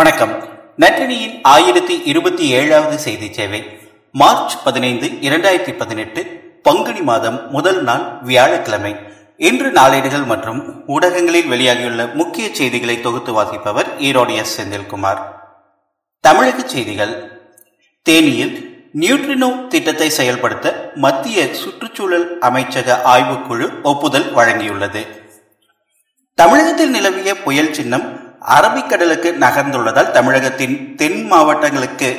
வணக்கம். நற்றினியின் ஆயிரத்தி இருபத்தி ஏழாவது செய்தி சேவை மார்ச் பதினைந்து இரண்டாயிரத்தி பதினெட்டு பங்குனி மாதம் முதல் நாள் வியாழக்கிழமை. இன்று நாளேடுகள் மற்றும் ஊடகங்களில் வெளியாகியுள்ள முக்கிய செய்திகளை தொகுத்து வாசிப்பவர் ஈரோடு எஸ். செந்தில்குமார். தமிழக செய்திகள். தேனியில் நியூட்ரினோ திட்டத்தை செயல்படுத்த மத்திய சுற்றுச்சூழல் அமைச்சக ஆய்வுக்குழு ஒப்புதல் வழங்கியுள்ளது. தமிழகத்தில் நிலவிய புயல் சின்னம் அரபிக்கடலுக்கு நகர்ந்துள்ளதால் தமிழகத்தின் தென் மாவட்டங்களுக்கு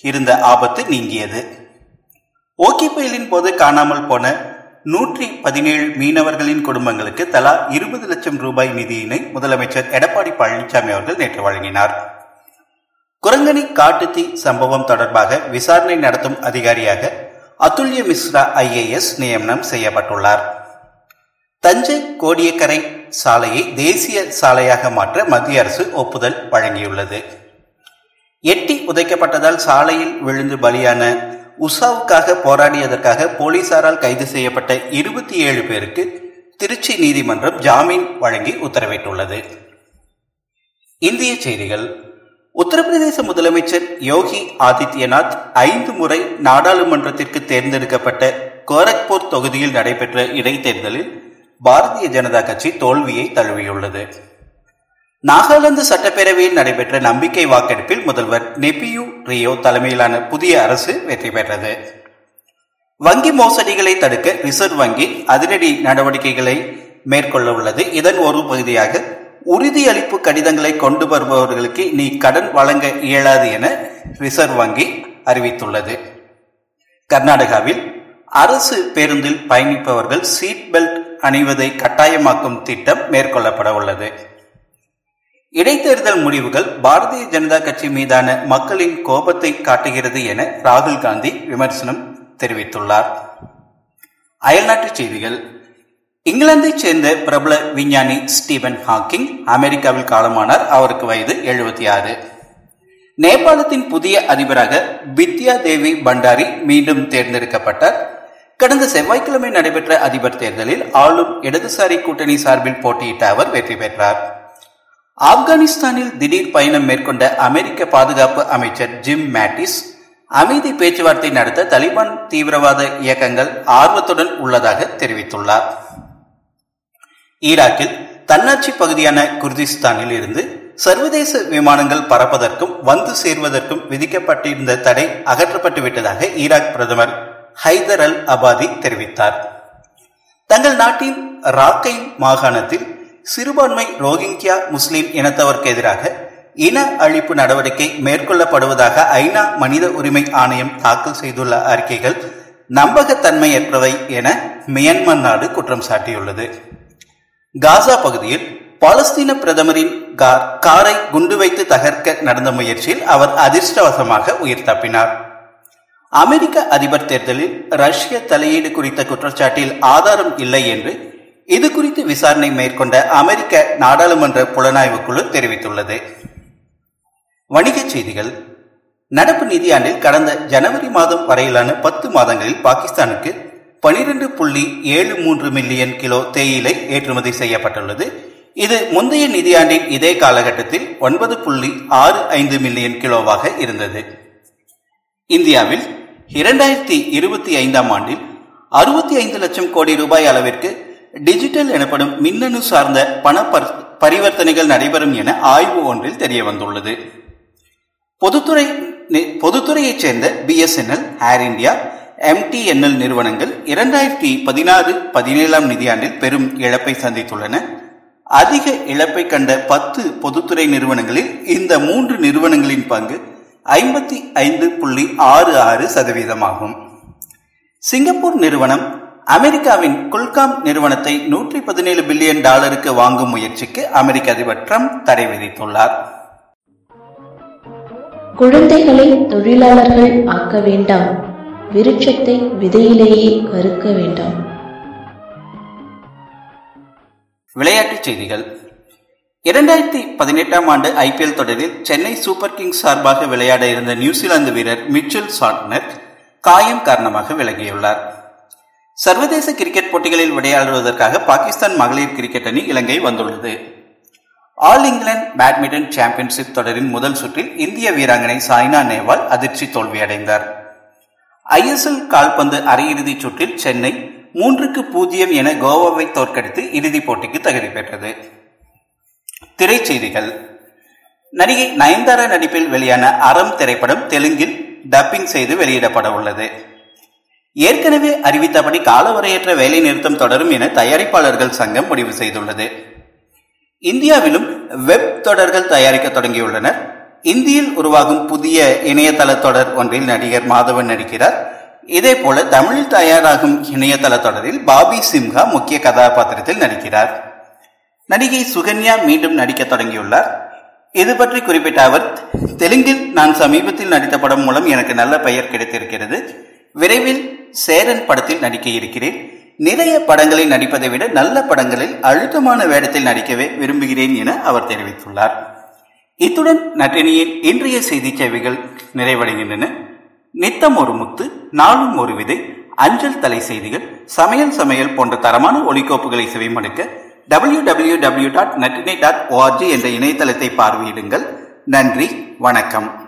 இருந்த ஆபத்து நீங்கியது. ஓகி புயலின் போது காணாமல் போன நூற்றி பதினேழு மீனவர்களின் குடும்பங்களுக்கு தலா இருபது லட்சம் ரூபாய் நிதியினை முதலமைச்சர் எடப்பாடி பழனிசாமி அவர்கள் நேற்று வழங்கினார். குரங்கணி காட்டுத்தீ சம்பவம் தொடர்பாக விசாரணை நடத்தும் அதிகாரியாக அதுல்ய மிஸ்ரா ஐஏஎஸ் நியமனம் செய்யப்பட்டுள்ளார். தஞ்சை கோடியக்கரை சாலையை தேசிய சாலையாக மாற்ற மத்திய அரசு ஒப்புதல் வழங்கியுள்ளது. எட்டி உதைக்கப்பட்டதால் சாலையில் விழுந்து பலியான உஷாவுக்காக போராடியதற்காக போலீசாரால் கைது செய்யப்பட்ட இருபத்தி ஏழு பேருக்கு திருச்சி நீதிமன்றம் ஜாமீன் வழங்கி உத்தரவிட்டுள்ளது. இந்திய செய்திகள். உத்தரப்பிரதேச முதலமைச்சர் யோகி ஆதித்யநாத் ஐந்து முறை நாடாளுமன்றத்திற்கு தேர்ந்தெடுக்கப்பட்ட கோரக்பூர் தொகுதியில் நடைபெற்ற இடைத்தேர்தலில் பாரதிய ஜனதா கட்சி தோல்வியை தழுவியுள்ளது. நாகாலாந்து சட்டப்பேரவையில் நடைபெற்ற நம்பிக்கை வாக்கெடுப்பில் முதல்வர் நெபியு ரியோ தலைமையிலான புதிய அரசு வெற்றி பெற்றது. வங்கி மோசடிகளை தடுக்க ரிசர்வ் வங்கி அதிரடி நடவடிக்கைகளை மேற்கொள்ள உள்ளது. இதன் ஒரு பகுதியாக உறுதியளிப்பு கடிதங்களை கொண்டு வருபவர்களுக்கு நீ கடன் வழங்க இயலாது என ரிசர்வ் வங்கி அறிவித்துள்ளது. கர்நாடகாவில் அரசு பேருந்தில் பயணிப்பவர்கள் சீட் பெல்ட் அணிவதை கட்டாயமாக்கும் திட்டம் மேற்கொள்ளப்பட உள்ளது. இடைத்தேர்தல் முடிவுகள் பாரதிய ஜனதா கட்சி மீதான மக்களின் கோபத்தை காட்டுகிறது என ராகுல் காந்தி விமர்சனம் தெரிவித்துள்ளார். அயல்நாட்டுச் செய்திகள். இங்கிலாந்தைச் சேர்ந்த பிரபல விஞ்ஞானி ஸ்டீவன் ஹாக்கிங் அமெரிக்காவில் காலமானார். அவருக்கு வயது எழுபத்தி ஆறு. நேபாளத்தின் புதிய அதிபராக பித்யா தேவி பண்டாரி மீண்டும் தேர்ந்தெடுக்கப்பட்டார். கடந்த செவ்வாய்க்கிழமை நடைபெற்ற அதிபர் தேர்தலில் ஆளும் இடதுசாரி கூட்டணி சார்பில் போட்டியிட்ட அவர் வெற்றி பெற்றார். ஆப்கானிஸ்தானில் திடீர் பயணம் மேற்கொண்ட அமெரிக்க பாதுகாப்பு அமைச்சர் ஜிம் மேட்டிஸ் அமைதி பேச்சுவார்த்தை நடத்த தலிபான் தீவிரவாத இயக்கங்கள் ஆர்வத்துடன் உள்ளதாக தெரிவித்துள்ளார். ஈராக்கில் தன்னாட்சி பகுதியான குர்திஸ்தானில் இருந்து சர்வதேச விமானங்கள் பறப்பதற்கும் வந்து சேர்வதற்கும் விதிக்கப்பட்டிருந்த தடை அகற்றப்பட்டு விட்டதாக ஈராக் பிரதமர் ஹைதர் அல் அபாதி தெரிவித்தார். தங்கள் நாட்டின் ராக்கை மாகாணத்தில் சிறுபான்மை ரோஹிங்கியா முஸ்லிம் இனத்தவருக்கு எதிராக இன அழிப்பு நடவடிக்கை மேற்கொள்ளப்படுவதாக ஐநா மனித உரிமை ஆணையம் தாக்கல் செய்துள்ள அறிக்கைகள் நம்பகத்தன்மையற்றவை என மியான்மர் நாடு குற்றம் சாட்டியுள்ளது. காசா பகுதியில் பாலஸ்தீன பிரதமரின் காரை குண்டு வைத்து தகர்க்க நடந்த முயற்சியில் அவர் அதிர்ஷ்டவசமாக உயிர் தப்பினார். அமெரிக்க அதிபர் தேர்தலில் ரஷ்ய தலையீடு குறித்த குற்றச்சாட்டில் ஆதாரம் இல்லை என்று இது குறித்து விசாரணை மேற்கொண்ட அமெரிக்க நாடாளுமன்ற புலனாய்வு குழு தெரிவித்துள்ளது. வணிகச் செய்திகள். நடப்பு நிதியாண்டில் கடந்த ஜனவரி மாதம் வரையிலான பத்து மாதங்களில் பாகிஸ்தானுக்கு பனிரெண்டு புள்ளி ஏழு மூன்று மில்லியன் கிலோ தேயிலை ஏற்றுமதி செய்யப்பட்டுள்ளது. இது முந்தைய நிதியாண்டின் இதே காலகட்டத்தில் ஒன்பது புள்ளி ஆறு ஐந்து மில்லியன் கிலோவாக இருந்தது. இந்தியாவில் இரண்டாயிரத்தி இருபத்தி ஐந்தாம் ஆண்டில் அறுபத்தி ஐந்து லட்சம் கோடி ரூபாய் அளவிற்கு டிஜிட்டல் எனப்படும் மின்னணு சார்ந்த பண பரிவர்த்தனைகள் நடைபெறும் என ஆய்வு ஒன்றில் தெரிய வந்துள்ளது பொதுத்துறை பொதுத்துறையைச் சேர்ந்த பிஎஸ்என்எல் ஏர் இந்தியா எம்டிஎன்எல் நிறுவனங்கள் இரண்டாயிரத்தி பதினாறு பதினேழாம் நிதியாண்டில் பெரும் இழப்பை சந்தித்துள்ளன. அதிக இழப்பை கண்ட பத்து பொதுத்துறை நிறுவனங்களில் இந்த மூன்று நிறுவனங்களின் பங்கு ஐம்பத்தி ஐந்து புள்ளி ஆறு ஆறு சதவீதமாகும். சிங்கப்பூர் நிறுவனம் அமெரிக்காவின் குல்காம் நிறுவனத்தை நூற்றி பதினேழு பில்லியன் டாலருக்கு வாங்கும் முயற்சிக்கு அமெரிக்க அதிபர் டிரம்ப் தடை விதித்துள்ளார். குழந்தைகளை தொழிலாளர்கள் ஆக்க வேண்டாம். விருட்சத்தை விதையிலேயே கருக்க வேண்டாம். விளையாட்டுச் செய்திகள். இரண்டாயிரத்தி பதினெட்டாம் ஆண்டு ஐபிஎல் தொடரில் சென்னை சூப்பர் கிங்ஸ் சார்பாக விளையாட இருந்த நியூசிலாந்து வீரர் மிச்சல் சாட்னர் காயம் காரணமாக விளங்கியுள்ளார். சர்வதேச கிரிக்கெட் போட்டிகளில் விளையாடுவதற்காக பாகிஸ்தான் மகளிர் கிரிக்கெட் அணி இலங்கை வந்துள்ளது. ஆல் இங்கிலாந்து பேட்மிண்டன் சாம்பியன்ஷிப் தொடரின் முதல் சுற்றில் இந்திய வீராங்கனை சாய்னா நேவால் அதிர்ச்சி தோல்வியடைந்தார். ஐஎஸ்எல் கால்பந்து அரையிறுதிச் சுற்றில் சென்னை மூன்றுக்கு பூஜ்ஜியம் என கோவாவை தோற்கடித்து இறுதிப் போட்டிக்கு தகுதி பெற்றது. திரைச்செய்திகள். நடிகை நயன்தாரா நடிப்பில் வெளியான அறம் திரைப்படம் தெலுங்கில் டப்பிங் செய்து வெளியிடப்பட உள்ளது. ஏற்கனவே அறிவித்தபடி காலவரையற்ற வேலை நிறுத்தம் தொடரும் என தயாரிப்பாளர்கள் சங்கம் முடிவு செய்துள்ளது. இந்தியாவிலும் வெப் தொடர்கள் தயாரிக்க தொடங்கியுள்ளனர். இந்தியில் உருவாகும் புதிய இணையதள தொடர் ஒன்றில் நடிகர் மாதவன் நடிக்கிறார். இதே போல தமிழில் தயாராகும் இணையதள தொடரில் பாபி சிம்ஹா முக்கிய கதாபாத்திரத்தில் நடிக்கிறார். நடிகை சுகன்யா மீண்டும் நடிக்க தொடங்கியுள்ளார். இது பற்றி குறிப்பிட்ட அவர் தெலுங்கில் நான் சமீபத்தில் நடித்த படம் மூலம் எனக்கு நல்ல பெயர் கிடைத்திருக்கிறது. விரைவில் சேரன் படத்தில் நடிக்க இருக்கிறேன். நிறைய படங்களில் நடிப்பதை விட நல்ல படங்களில் அழுத்தமான வேடத்தில் நடிக்கவே விரும்புகிறேன் என அவர் தெரிவித்துள்ளார். இத்துடன் நட்டினியின் இன்றைய செய்தி சேவைகள் நிறைவடைகின்றன. நித்தம் ஒரு முத்து நாளும் ஒரு விதை அஞ்சல் தலை செய்திகள் சமையல் சமையல் போன்ற தரமான ஒலிக்கோப்புகளை செவிமடுக்க டபிள்யூ டபிள்யூ டபிள்யூ டாட் நட்டினை டாட் ஓஆர்ஜி என்ற இணையதளத்தை பார்வையிடுங்கள். நன்றி வணக்கம்.